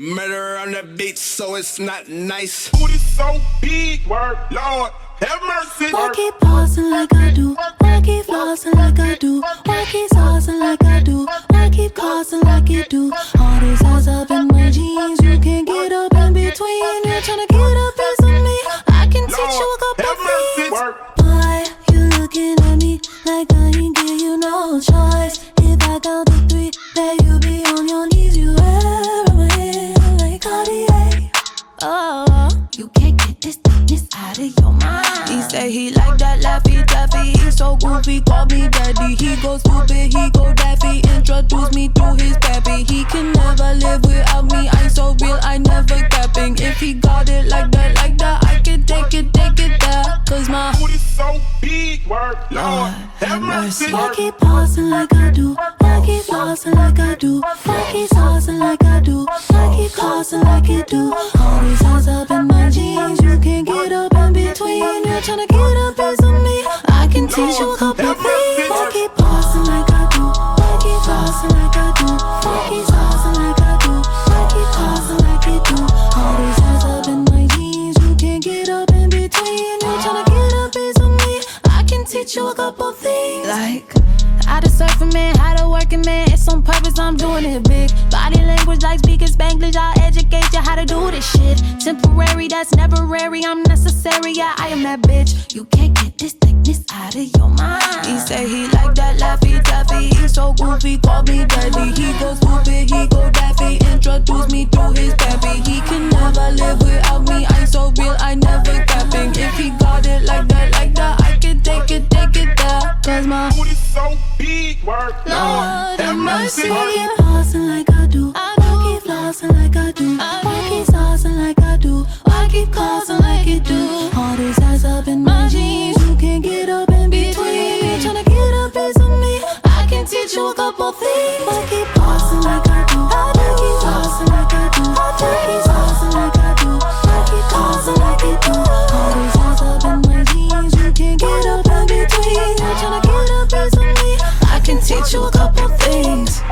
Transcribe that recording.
Murder on the beat, so it's not nice. Booty so big, word, Lord, have mercy. Why keep pausing like I do? Why keep flossing like I do? Why keep saucing like I do? Why keep causing like you do? All these eyes up in my jeans, you can't get up in between. You're trying to get up piece of me. I can teach you a couple have mercy. things. Word. Why you looking at me like I out of your mind. He say he like that laffy taffy. He so goofy, call me daddy. He go stupid, he go daffy. Introduce me to his pappy. He can never live without me. I'm so real, I never capping. If he got it like that, like that, I can take it, take it there. Cause my Booty so big, work, Lord, have mercy. Why keep pausing like I do? Why keep flossing like I do? Why keep saucing like I do? Why keep causing like you do? All these eyes up in my jeans, you can't get up in between. You're trying to get a piece of me. I can teach you a couple things. Why keep pausing like I do? Why keep flossing like I do? Why keep saucing like I do? Why keep causing like you do? All these eyes up in my jeans, you can't get up in between. You're trying to get a piece of me. I can teach you a couple things. Like, how to surf a man, how to work a man. It's on purpose, I'm doing it big. Body language like speaking Spanglish, I'll educate you how to do this shit. Temporary, that's temporary, I'm necessary, yeah, I am that bitch. You can't get this thickness out of your mind. He say he like that laffy taffy. He so goofy, call me daddy. He go Lord, I keep flossing like I do. I keep flossing like I do. I keep saucing like I do. I keep causing like it do. All these eyes up in my jeans. You can't get up in between. Tryna get up is on me. I can teach you a couple things. I keep passing like I do. I keep flossing like can teach you a couple things.